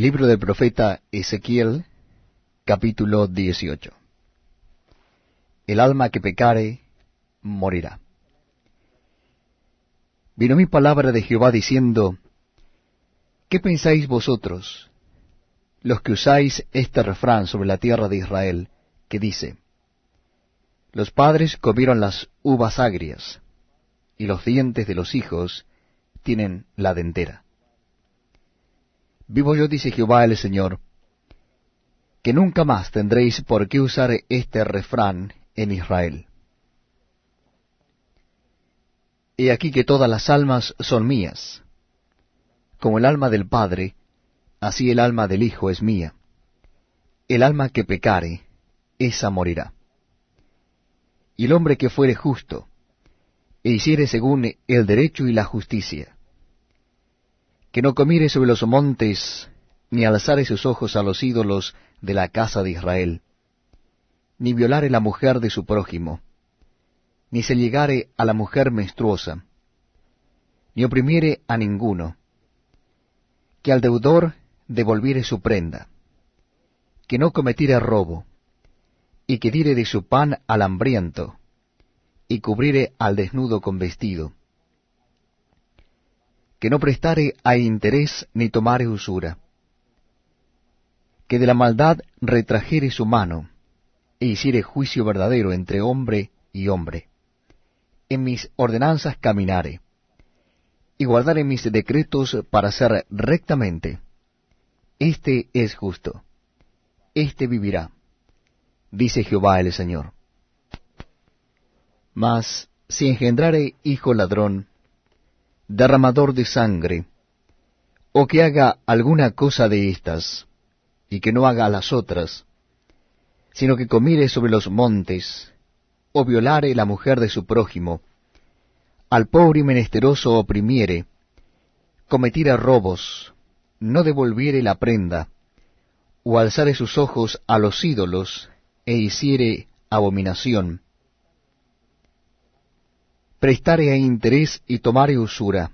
Libro del profeta Ezequiel, capítulo 18. El alma que pecare, morirá. Vino mi palabra de Jehová diciendo, ¿Qué pensáis vosotros, los que usáis este refrán sobre la tierra de Israel, que dice, Los padres comieron las uvas agrias, y los dientes de los hijos tienen la dentera? Vivo yo, dice Jehová el Señor, que nunca más tendréis por qué usar este refrán en Israel. He aquí que todas las almas son mías. Como el alma del Padre, así el alma del Hijo es mía. El alma que pecare, esa morirá. Y el hombre que fuere justo, e hiciere según el derecho y la justicia, que no comiere sobre los montes, ni alzare sus ojos a los ídolos de la casa de Israel, ni violare la mujer de su prójimo, ni se llegare a la mujer menstruosa, ni oprimiere a ninguno, que al deudor devolviere su prenda, que no cometiere robo, y que diere de su pan al hambriento, y cubriere al desnudo con vestido, que no prestare a interés ni tomare usura, que de la maldad retrajere su mano, e hiciere juicio verdadero entre hombre y hombre. En mis ordenanzas caminare, y guardare mis decretos para hacer rectamente. Este es justo, este vivirá, dice Jehová el Señor. Mas si engendrare hijo ladrón, derramador de sangre, o que haga alguna cosa de estas, y que no haga las otras, sino que comiere sobre los montes, o violare la mujer de su prójimo, al pobre y menesteroso oprimiere, cometiere robos, no devolviere la prenda, o alzare sus ojos a los ídolos, e hiciere abominación, prestare a interés y tomare usura,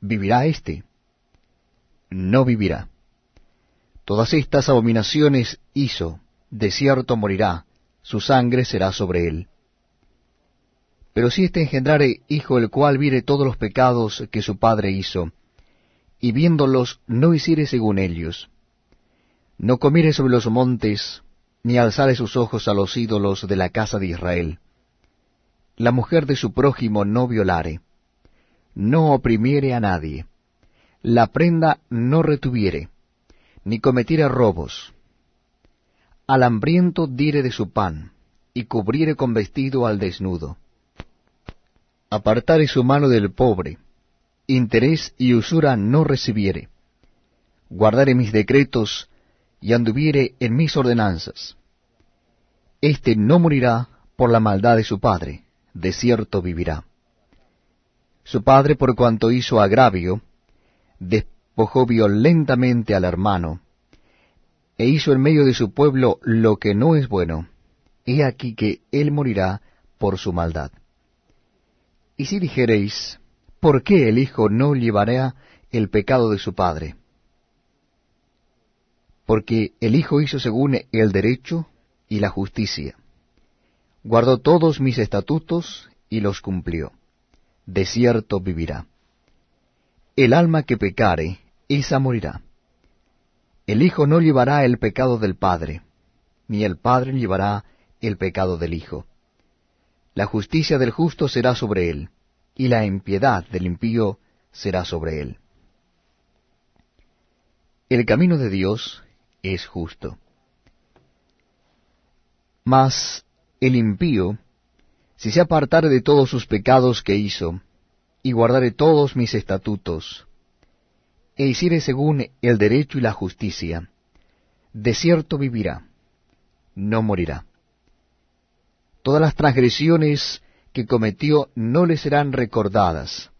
¿vivirá éste? No vivirá. Todas estas abominaciones hizo, de cierto morirá, su sangre será sobre él. Pero si éste engendrare hijo el cual viere todos los pecados que su padre hizo, y viéndolos no hiciere según ellos, no comiere sobre los montes, ni alzare sus ojos a los ídolos de la casa de Israel, la mujer de su prójimo no violare, no oprimiere a nadie, la prenda no retuviere, ni cometiere robos, al hambriento diere de su pan, y cubriere con vestido al desnudo, apartare su mano del pobre, interés y usura no recibiere, guardare mis decretos y anduviere en mis ordenanzas. Este no morirá por la maldad de su padre, de cierto vivirá. Su padre, por cuanto hizo agravio, despojó violentamente al hermano, e hizo en medio de su pueblo lo que no es bueno. He aquí que él morirá por su maldad. Y si dijereis, ¿por qué el Hijo no llevará el pecado de su Padre? Porque el Hijo hizo según el derecho y la justicia guardó todos mis estatutos y los cumplió. De cierto vivirá. El alma que pecare, esa morirá. El Hijo no llevará el pecado del Padre, ni el Padre llevará el pecado del Hijo. La justicia del justo será sobre él, y la impiedad del impío será sobre él. El camino de Dios es justo. Mas el impío, si se apartare de todos sus pecados que hizo, y guardare todos mis estatutos, e hiciere según el derecho y la justicia, de cierto vivirá, no morirá. Todas las transgresiones que cometió no le serán recordadas,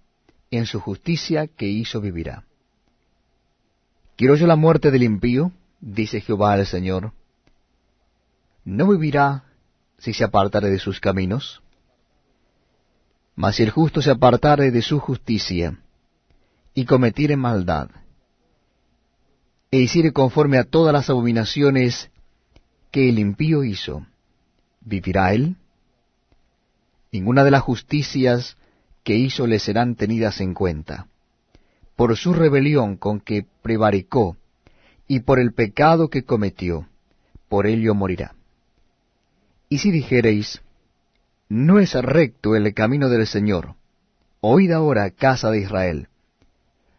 en su justicia que hizo vivirá. ¿Quiero yo la muerte del impío? dice Jehová el Señor. ¿No vivirá si se apartare de sus caminos? Mas si el justo se apartare de su justicia, y cometiere maldad, e hiciere conforme a todas las abominaciones que el impío hizo, ¿vivirá él? Ninguna de las justicias que hizo le serán tenidas en cuenta. Por su rebelión con que prevaricó, y por el pecado que cometió, por ello morirá. Y si dijereis, no es recto el camino del Señor, oíd ahora, casa de Israel,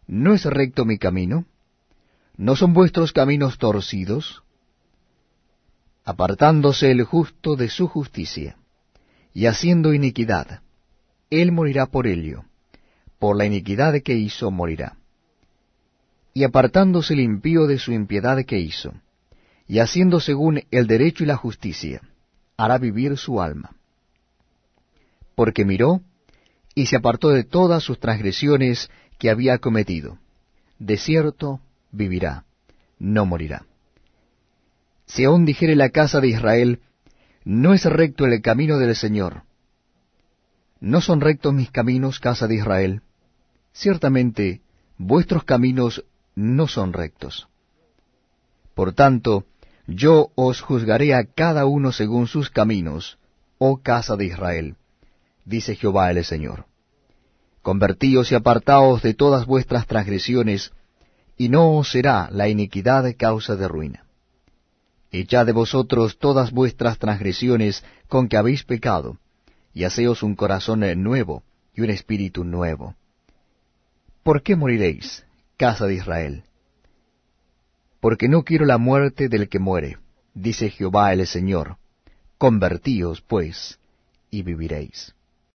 ¿no es recto mi camino? ¿No son vuestros caminos torcidos? Apartándose el justo de su justicia, y haciendo iniquidad, él morirá por ello, por la iniquidad que hizo morirá. Y apartándose el impío de su impiedad que hizo, y haciendo según el derecho y la justicia, hará vivir su alma. Porque miró y se apartó de todas sus transgresiones que había cometido. De cierto vivirá, no morirá. Si aún dijere la casa de Israel, no es recto el camino del Señor. ¿No son rectos mis caminos, casa de Israel? Ciertamente, vuestros caminos no son rectos. Por tanto, yo os juzgaré a cada uno según sus caminos, oh casa de Israel, dice Jehová el Señor. Convertíos y apartaos de todas vuestras transgresiones, y no os será la iniquidad causa de ruina. Echad de vosotros todas vuestras transgresiones con que habéis pecado, y haceos un corazón nuevo y un espíritu nuevo. ¿Por qué moriréis, casa de Israel? Porque no quiero la muerte del que muere, dice Jehová el Señor. Convertíos, pues, y viviréis.